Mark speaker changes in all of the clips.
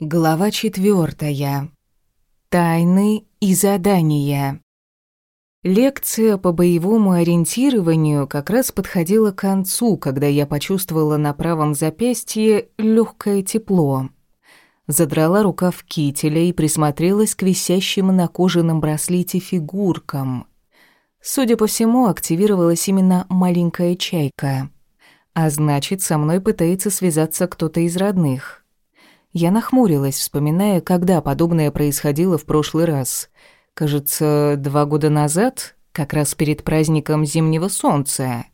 Speaker 1: Глава четвертая. Тайны и задания. Лекция по боевому ориентированию как раз подходила к концу, когда я почувствовала на правом запястье легкое тепло. Задрала рукав кителя и присмотрелась к висящим на кожаном браслете фигуркам. Судя по всему, активировалась именно маленькая чайка. А значит, со мной пытается связаться кто-то из родных. Я нахмурилась, вспоминая, когда подобное происходило в прошлый раз. Кажется, два года назад, как раз перед праздником Зимнего Солнца.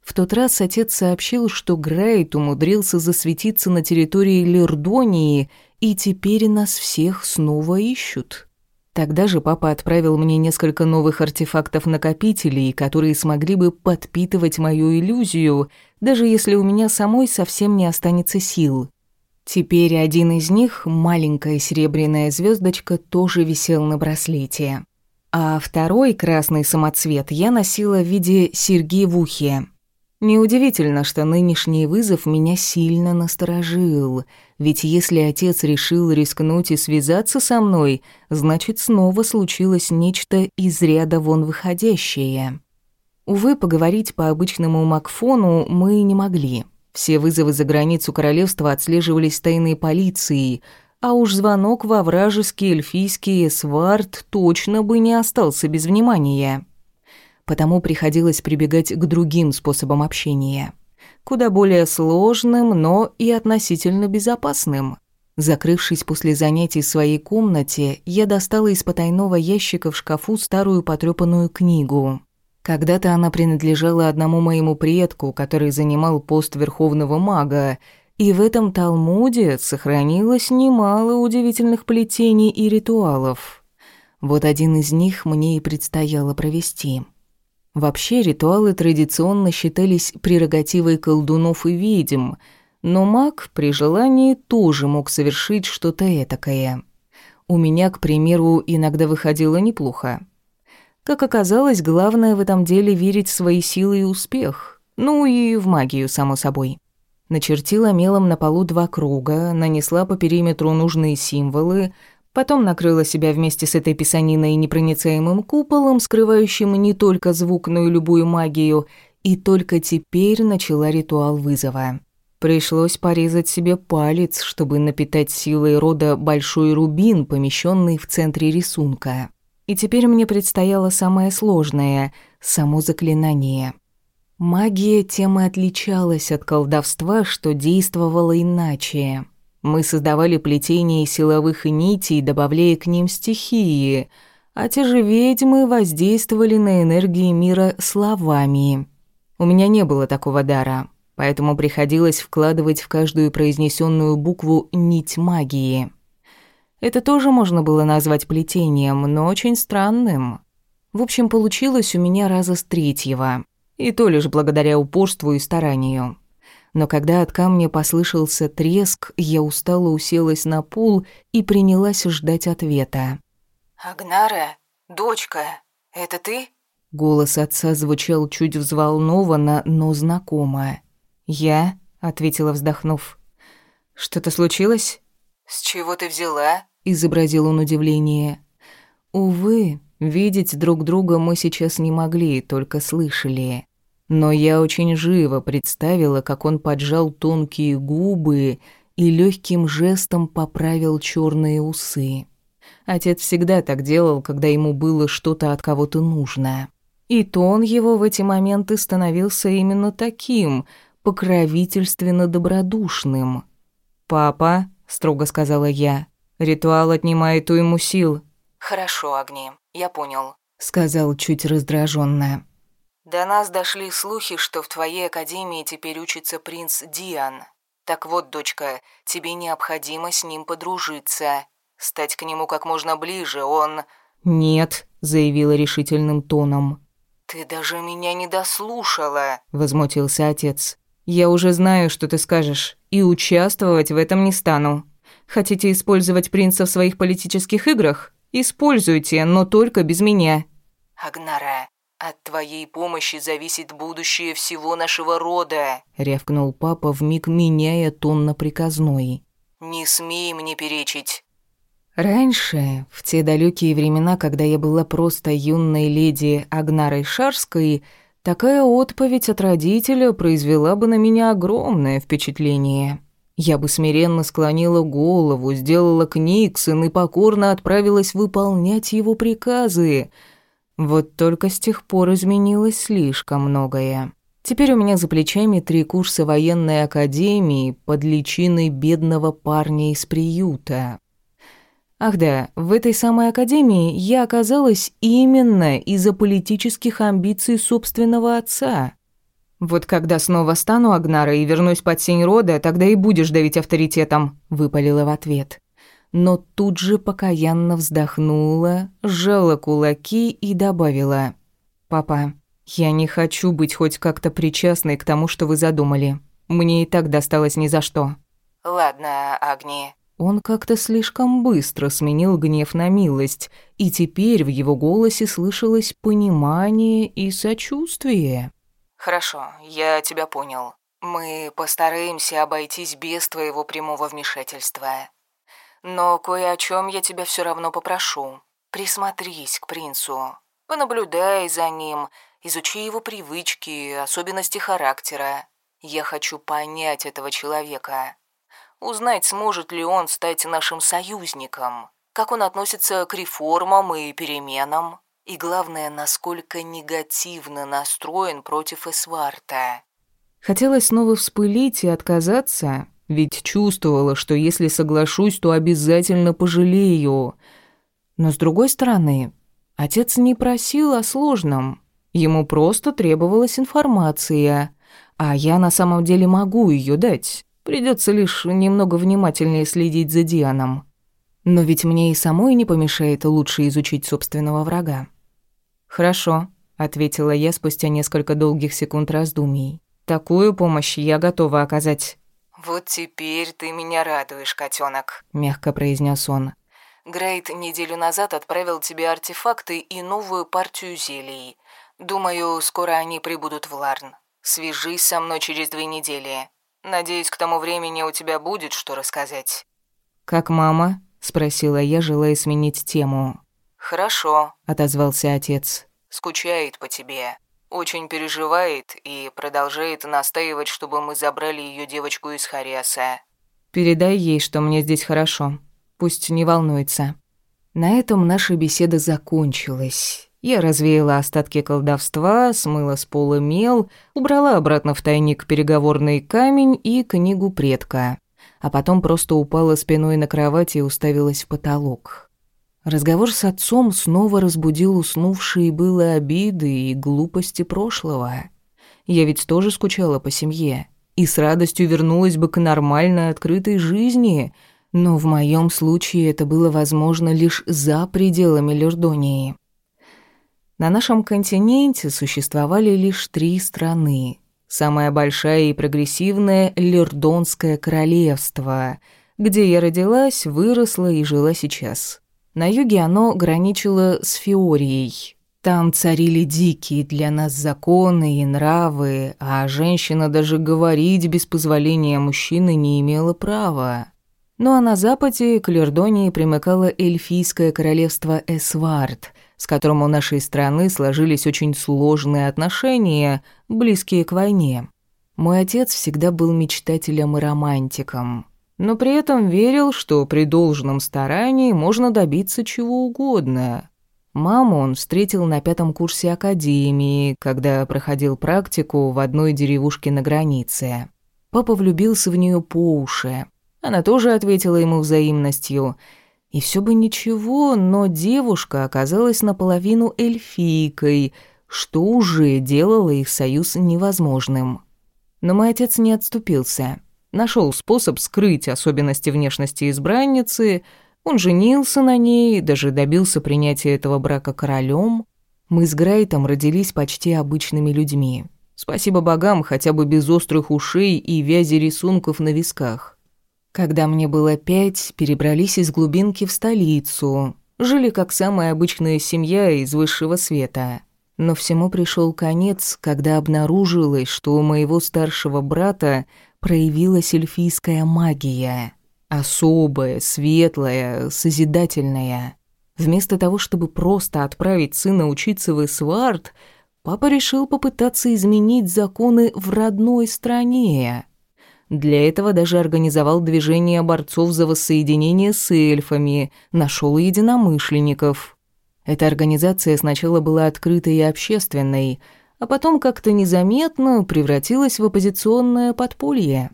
Speaker 1: В тот раз отец сообщил, что Грейт умудрился засветиться на территории Лердонии, и теперь нас всех снова ищут. Тогда же папа отправил мне несколько новых артефактов-накопителей, которые смогли бы подпитывать мою иллюзию, даже если у меня самой совсем не останется сил. Теперь один из них, маленькая серебряная звездочка, тоже висел на браслете. А второй красный самоцвет я носила в виде серьги в ухе. Неудивительно, что нынешний вызов меня сильно насторожил, ведь если отец решил рискнуть и связаться со мной, значит, снова случилось нечто из ряда вон выходящее. Увы, поговорить по обычному Макфону мы не могли. Все вызовы за границу королевства отслеживались тайной полицией, а уж звонок во вражеский эльфийский сварт точно бы не остался без внимания. Потому приходилось прибегать к другим способам общения. Куда более сложным, но и относительно безопасным. Закрывшись после занятий в своей комнате, я достала из потайного ящика в шкафу старую потрёпанную книгу. Когда-то она принадлежала одному моему предку, который занимал пост верховного мага, и в этом Талмуде сохранилось немало удивительных плетений и ритуалов. Вот один из них мне и предстояло провести. Вообще, ритуалы традиционно считались прерогативой колдунов и ведьм, но маг при желании тоже мог совершить что-то этакое. У меня, к примеру, иногда выходило неплохо. Как оказалось, главное в этом деле верить в свои силы и успех. Ну и в магию, само собой. Начертила мелом на полу два круга, нанесла по периметру нужные символы, потом накрыла себя вместе с этой писаниной непроницаемым куполом, скрывающим не только звук, но и любую магию, и только теперь начала ритуал вызова. Пришлось порезать себе палец, чтобы напитать силой рода большой рубин, помещенный в центре рисунка. И теперь мне предстояло самое сложное — само заклинание. Магия тем и отличалась от колдовства, что действовала иначе. Мы создавали плетение силовых нитей, добавляя к ним стихии, а те же ведьмы воздействовали на энергии мира словами. У меня не было такого дара, поэтому приходилось вкладывать в каждую произнесенную букву нить магии. Это тоже можно было назвать плетением, но очень странным. В общем, получилось у меня раза с третьего. И то лишь благодаря упорству и старанию. Но когда от камня послышался треск, я устало уселась на пол и принялась ждать ответа.
Speaker 2: «Агнара, дочка, это ты?»
Speaker 1: Голос отца звучал чуть взволнованно, но знакомо. «Я?» — ответила, вздохнув. «Что-то случилось?»
Speaker 2: «С чего ты взяла?»
Speaker 1: Изобразил он удивление. Увы, видеть друг друга мы сейчас не могли, только слышали. Но я очень живо представила, как он поджал тонкие губы и легким жестом поправил черные усы. Отец всегда так делал, когда ему было что-то от кого-то нужно. И тон его в эти моменты становился именно таким, покровительственно добродушным. «Папа», — строго сказала я, Ритуал отнимает у ему сил.
Speaker 2: Хорошо, Агни, я понял,
Speaker 1: сказал чуть раздраженно.
Speaker 2: До нас дошли слухи, что в твоей академии теперь учится принц Диан. Так вот, дочка, тебе необходимо с ним подружиться, стать к нему как можно ближе. Он
Speaker 1: Нет, заявила решительным тоном.
Speaker 2: Ты даже меня не дослушала,
Speaker 1: возмутился отец. Я уже знаю, что ты скажешь, и участвовать в этом не стану. Хотите использовать принца в своих политических играх? Используйте, но только без меня».
Speaker 2: «Агнара, от твоей помощи зависит будущее всего нашего рода», —
Speaker 1: рявкнул папа, вмиг меняя тон на приказной.
Speaker 2: Не смей мне перечить».
Speaker 1: Раньше, в те далекие времена, когда я была просто юной леди Агнарой Шарской, такая отповедь от родителя произвела бы на меня огромное впечатление. Я бы смиренно склонила голову, сделала книгсон и покорно отправилась выполнять его приказы. Вот только с тех пор изменилось слишком многое. Теперь у меня за плечами три курса военной академии под личиной бедного парня из приюта. Ах да, в этой самой академии я оказалась именно из-за политических амбиций собственного отца. Вот когда снова стану Агнарой и вернусь под сень рода, тогда и будешь давить авторитетом, выпалила в ответ. Но тут же покаянно вздохнула, сжала кулаки и добавила: "Папа, я не хочу быть хоть как-то причастной к тому, что вы задумали. Мне и так досталось ни за что".
Speaker 2: Ладно, Агни,
Speaker 1: он как-то слишком быстро сменил гнев на милость, и теперь в его голосе слышалось понимание и сочувствие.
Speaker 2: «Хорошо, я тебя понял. Мы постараемся обойтись без твоего прямого вмешательства. Но кое о чем я тебя все равно попрошу. Присмотрись к принцу, понаблюдай за ним, изучи его привычки, особенности характера. Я хочу понять этого человека узнать, сможет ли он стать нашим союзником, как он относится к реформам и переменам, и, главное, насколько негативно настроен против Эсварта.
Speaker 1: Хотелось снова вспылить и отказаться, ведь чувствовала, что если соглашусь, то обязательно пожалею. Но, с другой стороны, отец не просил о сложном. Ему просто требовалась информация, а я на самом деле могу ее дать. Придется лишь немного внимательнее следить за Дианом. Но ведь мне и самой не помешает лучше изучить собственного врага. «Хорошо», — ответила я спустя несколько долгих секунд раздумий. «Такую помощь я готова оказать».
Speaker 2: «Вот теперь ты меня радуешь, котенок,
Speaker 1: мягко произнес он.
Speaker 2: Грейт неделю назад отправил тебе артефакты и новую партию зелий. Думаю, скоро они прибудут в Ларн. Свяжись со мной через две недели. Надеюсь, к тому времени у тебя будет что рассказать».
Speaker 1: «Как мама?» — спросила я, желая сменить тему.
Speaker 2: «Хорошо», —
Speaker 1: отозвался отец.
Speaker 2: «Скучает по тебе. Очень переживает и продолжает настаивать, чтобы мы забрали ее девочку из Хариаса».
Speaker 1: «Передай ей, что мне здесь хорошо. Пусть не волнуется». На этом наша беседа закончилась. Я развеяла остатки колдовства, смыла с пола мел, убрала обратно в тайник переговорный камень и книгу предка. А потом просто упала спиной на кровать и уставилась в потолок. Разговор с отцом снова разбудил уснувшие было обиды и глупости прошлого. Я ведь тоже скучала по семье и с радостью вернулась бы к нормальной открытой жизни, но в моем случае это было возможно лишь за пределами Лердонии. На нашем континенте существовали лишь три страны. Самая большая и прогрессивная – Лердонское королевство, где я родилась, выросла и жила сейчас. На юге оно граничило с Фиорией. Там царили дикие для нас законы и нравы, а женщина даже говорить без позволения мужчины не имела права. Ну а на западе к Лердонии примыкало эльфийское королевство Эсвард – с которым у нашей страны сложились очень сложные отношения, близкие к войне. Мой отец всегда был мечтателем и романтиком, но при этом верил, что при должном старании можно добиться чего угодно. Маму он встретил на пятом курсе академии, когда проходил практику в одной деревушке на границе. Папа влюбился в нее по уши. Она тоже ответила ему взаимностью – и все бы ничего, но девушка оказалась наполовину эльфийкой, что уже делало их союз невозможным. Но мой отец не отступился. Нашел способ скрыть особенности внешности избранницы, он женился на ней, даже добился принятия этого брака королем. Мы с Грайтом родились почти обычными людьми. Спасибо богам, хотя бы без острых ушей и вязи рисунков на висках. Когда мне было пять, перебрались из глубинки в столицу. Жили как самая обычная семья из высшего света. Но всему пришел конец, когда обнаружилось, что у моего старшего брата проявилась эльфийская магия. Особое, светлое, созидательное. Вместо того, чтобы просто отправить сына учиться в Эсвард, папа решил попытаться изменить законы в родной стране. Для этого даже организовал движение борцов за воссоединение с эльфами, нашел единомышленников. Эта организация сначала была открытой и общественной, а потом как-то незаметно превратилась в оппозиционное подполье.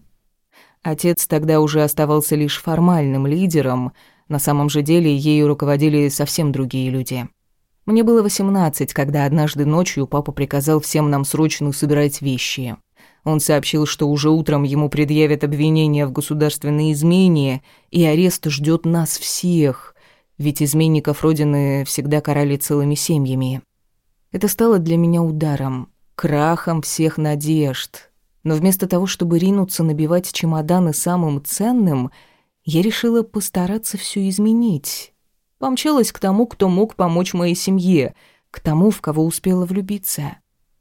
Speaker 1: Отец тогда уже оставался лишь формальным лидером, на самом же деле ею руководили совсем другие люди. Мне было 18, когда однажды ночью папа приказал всем нам срочно собирать вещи. Он сообщил, что уже утром ему предъявят обвинение в государственной измене, и арест ждет нас всех, ведь изменников Родины всегда карали целыми семьями. Это стало для меня ударом, крахом всех надежд. Но вместо того, чтобы ринуться набивать чемоданы самым ценным, я решила постараться все изменить. Помчалась к тому, кто мог помочь моей семье, к тому, в кого успела влюбиться.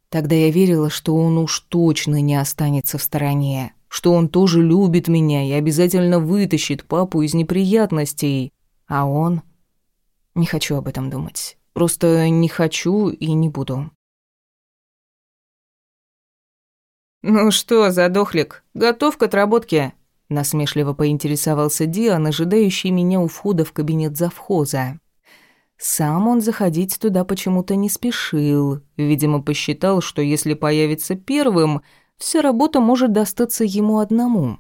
Speaker 1: Тогда я верила, что он уж точно не останется в стороне, что он тоже любит меня и обязательно вытащит папу из неприятностей. А он... Не хочу об этом думать. Просто не хочу и не буду.
Speaker 2: «Ну что, задохлик, готов к отработке?» Насмешливо поинтересовался Диан, ожидающий меня у входа в кабинет завхоза.
Speaker 1: Сам он заходить туда почему-то не спешил. Видимо, посчитал, что если появится первым, вся работа может достаться ему одному.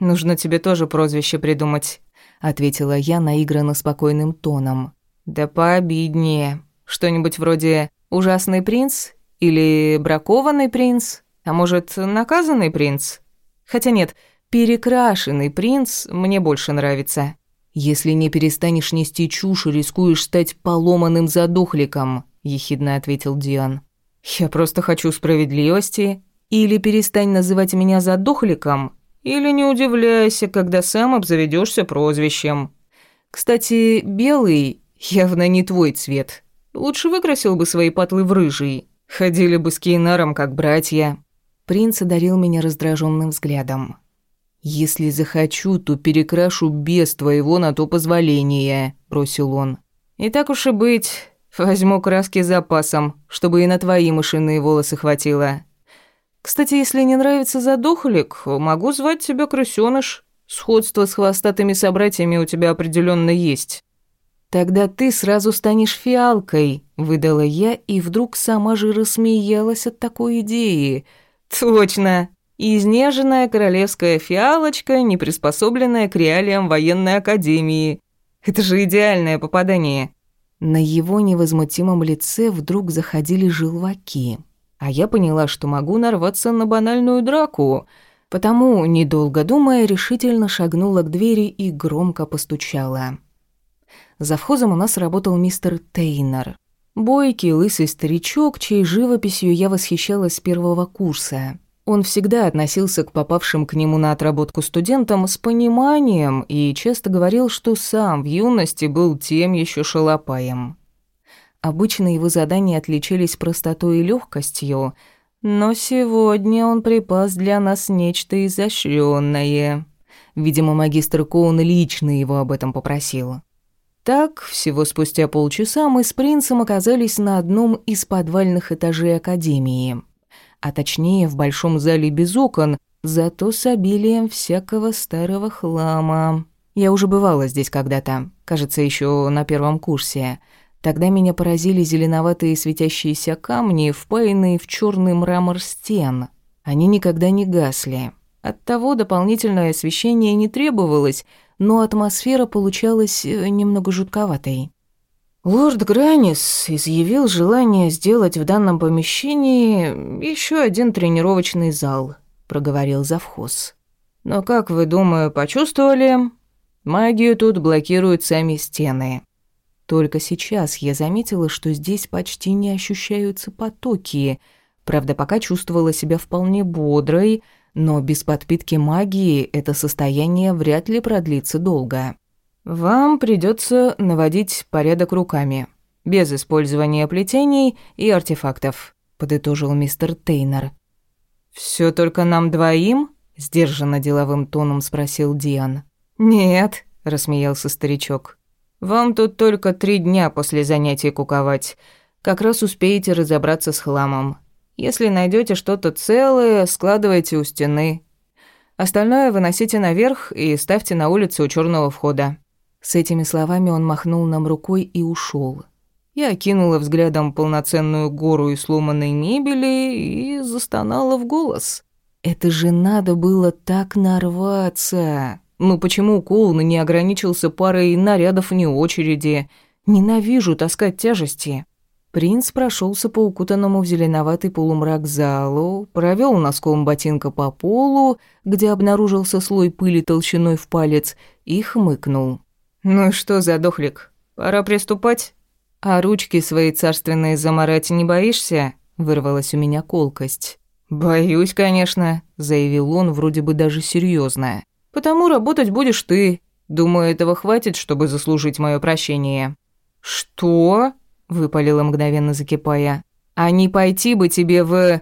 Speaker 2: «Нужно тебе тоже прозвище придумать», — ответила я наигранно спокойным тоном. «Да пообиднее. Что-нибудь вроде «Ужасный принц» или «Бракованный принц», а может, «Наказанный принц»? Хотя нет, Перекрашенный принц мне больше нравится.
Speaker 1: Если не перестанешь нести чушь, рискуешь стать поломанным задохликом, ехидно ответил Диан.
Speaker 2: Я просто хочу справедливости. Или перестань называть меня задохликом, или не удивляйся, когда сам обзаведешься прозвищем. Кстати, белый явно не твой цвет. Лучше выкрасил бы свои патлы в рыжий. Ходили бы с Кейнаром как братья.
Speaker 1: Принц одарил меня раздраженным взглядом. «Если захочу, то перекрашу без твоего на то позволения», — бросил он.
Speaker 2: «И так уж и быть, возьму краски запасом, чтобы и на твои мышиные волосы хватило. Кстати, если не нравится задохлик, могу звать тебя крысёныш. Сходство с хвостатыми собратьями у тебя определенно есть».
Speaker 1: «Тогда ты сразу станешь фиалкой», — выдала я и вдруг сама же рассмеялась от такой идеи.
Speaker 2: «Точно!» Изнеженная королевская фиалочка, не приспособленная к реалиям военной академии. Это же идеальное попадание.
Speaker 1: На его невозмутимом лице вдруг заходили желваки. А я поняла, что могу нарваться на банальную драку. Потому, недолго думая, решительно шагнула к двери и громко постучала. За вхозом у нас работал мистер Тейнер. Бойкий, лысый старичок, чьей живописью я восхищалась с первого курса. Он всегда относился к попавшим к нему на отработку студентам с пониманием и часто говорил, что сам в юности был тем еще шалопаем. Обычно его задания отличались простотой и легкостью, но сегодня он припас для нас нечто изощренное. Видимо, магистр Коун лично его об этом попросил. Так, всего спустя полчаса мы с принцем оказались на одном из подвальных этажей Академии – а точнее в большом зале без окон, зато с обилием всякого старого хлама. Я уже бывала здесь когда-то, кажется, еще на первом курсе. Тогда меня поразили зеленоватые светящиеся камни, впаянные в черный мрамор стен. Они никогда не гасли. Оттого дополнительное освещение не требовалось, но атмосфера получалась э, немного жутковатой.
Speaker 2: Лорд Гранис изъявил желание сделать в данном помещении еще один тренировочный зал, проговорил завхоз. Но как вы, думаю, почувствовали, магию тут блокируют сами стены.
Speaker 1: Только сейчас я заметила, что здесь почти не ощущаются потоки. Правда, пока чувствовала себя вполне бодрой, но без подпитки магии это состояние вряд ли продлится долго.
Speaker 2: Вам придется наводить порядок руками, без использования плетений и артефактов, подытожил мистер Тейнер. Все только нам двоим? сдержанно деловым тоном спросил Диан.
Speaker 1: «Нет», — рассмеялся старичок. «Вам тут только три дня после занятий куковать. Как раз успеете разобраться с хламом. Если найдете что-то целое, складывайте у стены. Остальное выносите наверх и ставьте на улице у черного входа». С этими словами он махнул нам рукой и ушел. Я окинула взглядом полноценную гору и сломанной мебели и застонала в голос. «Это же надо было так нарваться!» Ну почему Коулн не ограничился парой нарядов вне очереди? Ненавижу таскать тяжести. Принц прошелся по укутанному в зеленоватый полумрак залу, провел носком ботинка по полу, где обнаружился слой пыли толщиной в палец, и хмыкнул. «Ну что, задохлик, пора приступать?» «А ручки свои царственные заморать не боишься?» — вырвалась у меня колкость. «Боюсь, конечно», — заявил он вроде бы даже серьезно. Потому работать будешь ты. Думаю, этого хватит, чтобы заслужить мое прощение». «Что?» — выпалила мгновенно закипая. «А не пойти бы тебе в...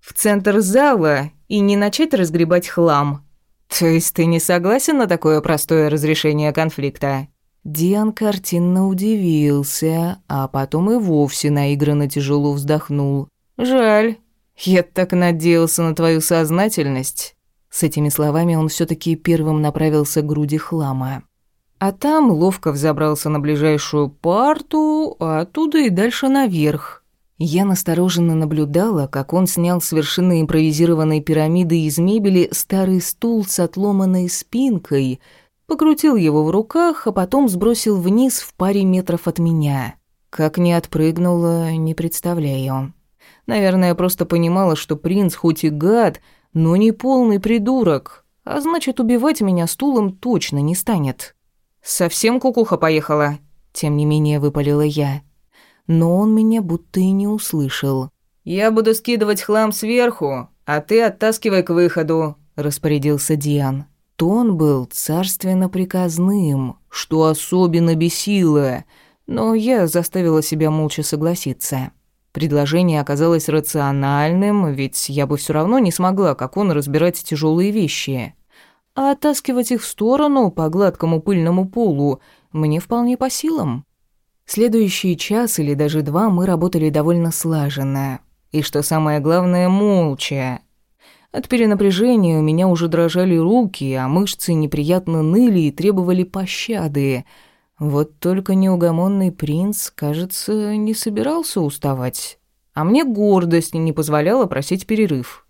Speaker 1: в центр зала и не начать разгребать хлам?» «То есть ты не согласен на такое простое разрешение конфликта?» Диан картинно удивился, а потом и вовсе наигранно тяжело вздохнул. «Жаль. Я так надеялся на твою сознательность. С этими словами он все таки первым направился к груди хлама. А там ловко взобрался на ближайшую парту, а оттуда и дальше наверх. Я настороженно наблюдала, как он снял с вершины импровизированной пирамиды из мебели старый стул с отломанной спинкой, покрутил его в руках, а потом сбросил вниз в паре метров от меня. Как не отпрыгнула, не представляю. Наверное, просто понимала, что принц хоть и гад, но не полный придурок, а значит, убивать меня стулом точно не станет. Совсем кукуха поехала, тем не менее выпалила я. Но он меня будто и не услышал. Я буду скидывать хлам сверху, а ты оттаскивай к выходу, распорядился Диан. Тон был царственно приказным, что особенно бесило, но я заставила себя молча согласиться. Предложение оказалось рациональным, ведь я бы все равно не смогла, как он, разбирать тяжелые вещи. А оттаскивать их в сторону по гладкому пыльному полу мне вполне по силам. Следующий час или даже два мы работали довольно слаженно. И что самое главное, молча. От перенапряжения у меня уже дрожали руки, а мышцы неприятно ныли и требовали пощады — вот только неугомонный принц, кажется, не собирался уставать, а мне гордость не позволяла просить перерыв.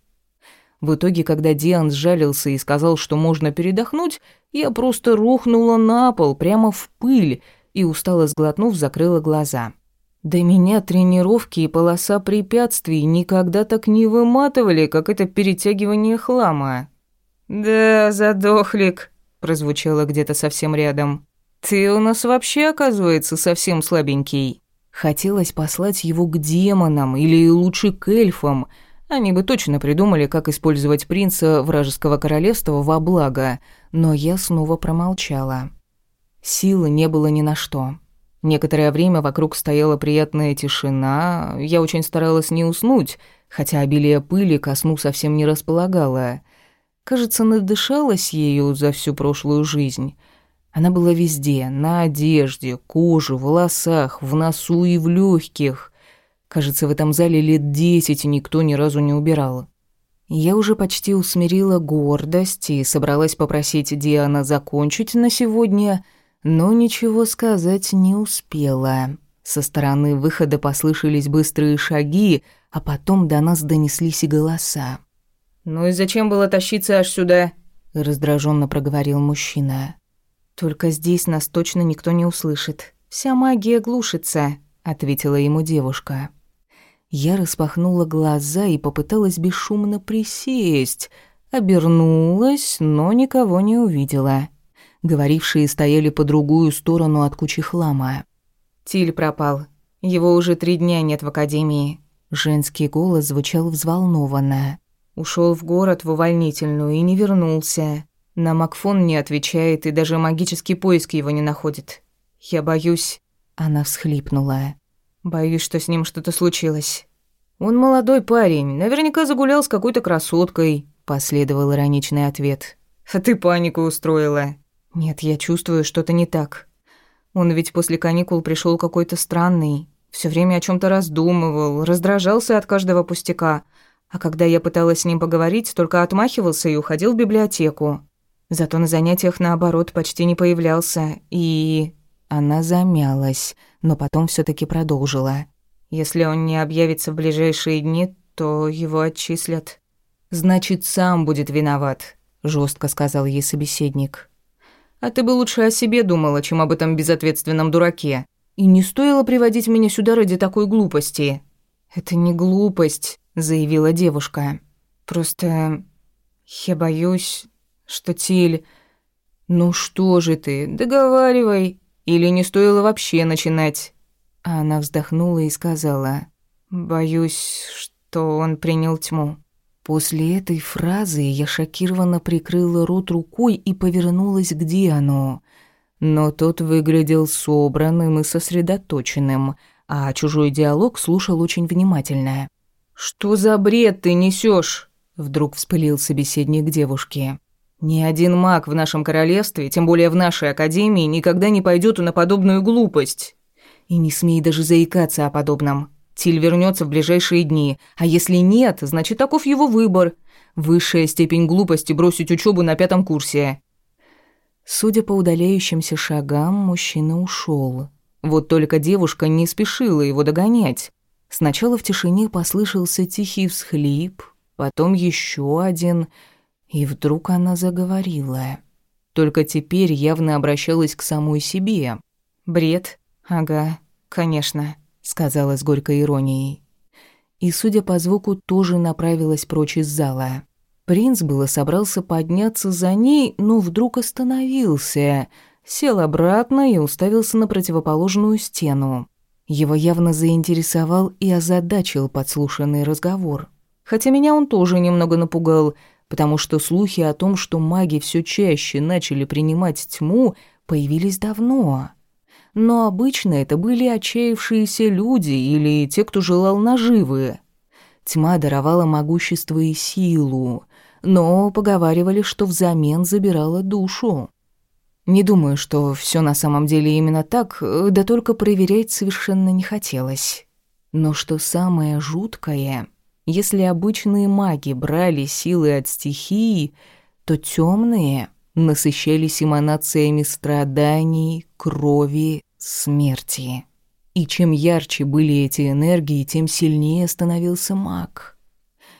Speaker 1: В итоге, когда Диан сжалился и сказал, что можно передохнуть, я просто рухнула на пол, прямо в пыль, и, устало сглотнув, закрыла глаза. Да меня тренировки и полоса препятствий никогда так не выматывали, как это перетягивание хлама. «Да, задохлик», — прозвучало где-то совсем рядом. «Ты у нас вообще, оказывается, совсем слабенький». Хотелось послать его к демонам или лучше к эльфам. Они бы точно придумали, как использовать принца вражеского королевства во благо, но я снова промолчала. Силы не было ни на что. Некоторое время вокруг стояла приятная тишина, я очень старалась не уснуть, хотя обилие пыли ко сну совсем не располагало. Кажется, надышалась ею за всю прошлую жизнь — она была везде, на одежде, коже, волосах, в носу и в легких. Кажется, в этом зале лет десять никто ни разу не убирал. Я уже почти усмирила гордость и собралась попросить Диана закончить на сегодня, но ничего сказать не успела. Со стороны выхода послышались быстрые шаги, а потом до нас донеслись и голоса. «Ну и зачем было тащиться аж сюда?» — раздраженно проговорил мужчина. «Только здесь нас точно никто не услышит. Вся магия глушится», — ответила ему девушка. Я распахнула глаза и попыталась бесшумно присесть. Обернулась, но никого не увидела. Говорившие стояли по другую сторону от кучи хлама. «Тиль пропал. Его уже три дня нет в академии». Женский голос звучал взволнованно. Ушел в город в увольнительную и не вернулся. На Макфон не отвечает и даже магический поиск его не находит. Я боюсь...» Она всхлипнула. «Боюсь, что с ним что-то случилось». «Он молодой парень, наверняка загулял с какой-то красоткой», — последовал ироничный ответ. «А ты панику устроила». Нет, я чувствую, что-то не так. Он ведь после каникул пришел какой-то странный, все время о чем то раздумывал, раздражался от каждого пустяка. А когда я пыталась с ним поговорить, только отмахивался и уходил в библиотеку. Зато на занятиях, наоборот, почти не появлялся. И... Она замялась, но потом все таки продолжила. Если он не объявится в ближайшие дни, то его отчислят. «Значит, сам будет виноват», — жестко сказал ей собеседник. «А ты бы лучше о себе думала, чем об этом безответственном дураке. И не стоило приводить меня сюда ради такой глупости». «Это не глупость», — заявила девушка. «Просто я боюсь, что Тиль...» «Ну что же ты, договаривай. Или не стоило вообще начинать?» А она вздохнула и сказала, «Боюсь, что он принял тьму». После этой фразы я шокированно прикрыла рот рукой и повернулась к Диану. Но тот выглядел собранным и сосредоточенным, а чужой диалог слушал очень внимательно. «Что за бред ты несешь? вдруг вспылил собеседник девушки. «Ни один маг в нашем королевстве, тем более в нашей академии, никогда не пойдет на подобную глупость. И не смей даже заикаться о подобном. Тиль вернется в ближайшие дни, а если нет, значит, таков его выбор. Высшая степень глупости бросить учебу на пятом курсе. Судя по удаляющимся шагам, мужчина ушел. Вот только девушка не спешила его догонять. Сначала в тишине послышался тихий всхлип, потом еще один, и вдруг она заговорила. Только теперь явно обращалась к самой себе. Бред, «Ага, конечно», — сказала с горькой иронией. И, судя по звуку, тоже направилась прочь из зала. Принц было собрался подняться за ней, но вдруг остановился, сел обратно и уставился на противоположную стену. Его явно заинтересовал и озадачил подслушанный разговор. Хотя меня он тоже немного напугал, потому что слухи о том, что маги все чаще начали принимать тьму, появились давно но обычно это были отчаявшиеся люди или те, кто желал наживы. Тьма даровала могущество и силу, но поговаривали, что взамен забирала душу. Не думаю, что все на самом деле именно так, да только проверять совершенно не хотелось. Но что самое жуткое, если обычные маги брали силы от стихии, то темные насыщались эманациями страданий, крови, смерти. И чем ярче были эти энергии, тем сильнее становился маг.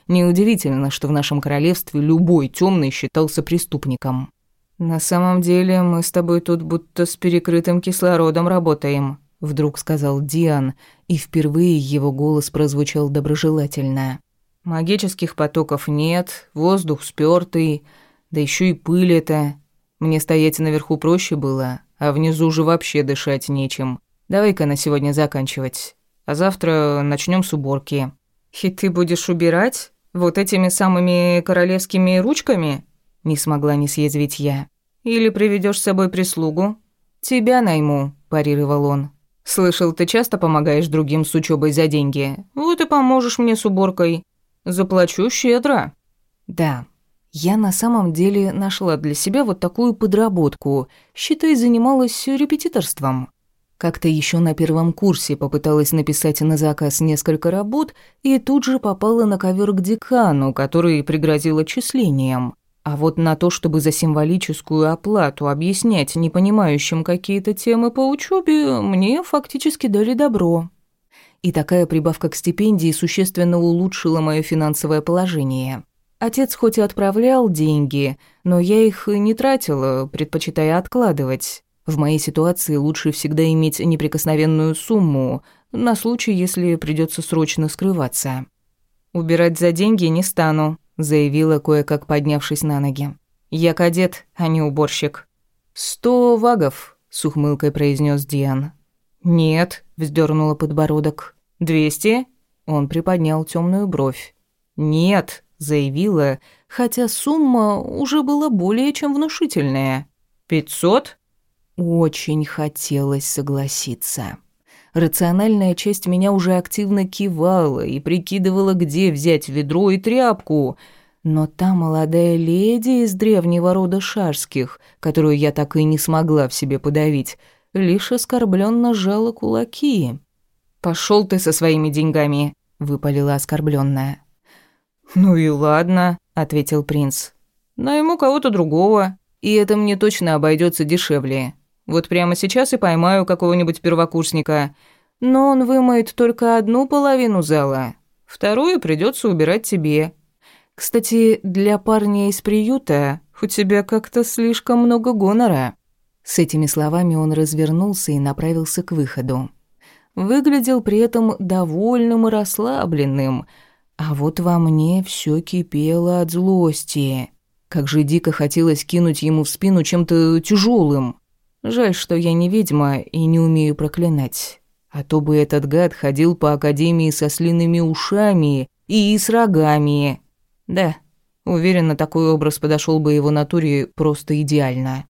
Speaker 1: Неудивительно, что в нашем королевстве любой темный считался преступником. «На самом деле мы с тобой тут будто с перекрытым кислородом работаем», — вдруг сказал Диан, и впервые его голос прозвучал доброжелательно. «Магических потоков нет, воздух спёртый, да еще и пыль это. Мне стоять наверху проще было, а внизу же вообще дышать нечем. Давай-ка на сегодня заканчивать. А завтра начнем с уборки. И ты будешь убирать? Вот этими самыми королевскими ручками? Не смогла не съязвить я. Или приведешь с собой прислугу? Тебя найму, парировал он. Слышал, ты часто помогаешь другим с учебой за деньги. Вот и поможешь мне с уборкой. Заплачу щедро. Да, я на самом деле нашла для себя вот такую подработку. Считай, занималась репетиторством. Как-то еще на первом курсе попыталась написать на заказ несколько работ и тут же попала на ковер к декану, который пригрозил отчислением. А вот на то, чтобы за символическую оплату объяснять непонимающим какие-то темы по учебе, мне фактически дали добро. И такая прибавка к стипендии существенно улучшила мое финансовое положение. Отец хоть и отправлял деньги, но я их не тратила, предпочитая откладывать. В моей ситуации лучше всегда иметь неприкосновенную сумму на случай, если придется срочно скрываться. «Убирать за деньги не стану», — заявила кое-как поднявшись на ноги. «Я кадет, а не уборщик». «Сто вагов», — с ухмылкой произнес Диан. «Нет», — вздернула подбородок. «Двести?» — он приподнял темную бровь. «Нет», заявила, хотя сумма уже была более чем внушительная. «Пятьсот?» Очень хотелось согласиться. Рациональная часть меня уже активно кивала и прикидывала, где взять ведро и тряпку, Но та молодая леди из древнего рода шарских, которую я так и не смогла в себе подавить, лишь оскорбленно сжала кулаки. «Пошёл ты со своими деньгами», — выпалила оскорбленная. «Ну и ладно», — ответил принц. «Найму кого-то другого, и это мне точно обойдется дешевле. Вот прямо сейчас и поймаю какого-нибудь первокурсника, но он вымоет только одну половину зала, вторую придется убирать тебе. Кстати, для парня из приюта у тебя как-то слишком много гонора». С этими словами он развернулся и направился к выходу. Выглядел при этом довольным и расслабленным, а вот во мне все кипело от злости. Как же дико хотелось кинуть ему в спину чем-то тяжелым. Жаль, что я не ведьма и не умею проклинать. А то бы этот гад ходил по академии со слиными ушами и с рогами. Да, уверена, такой образ подошел бы его натуре просто идеально.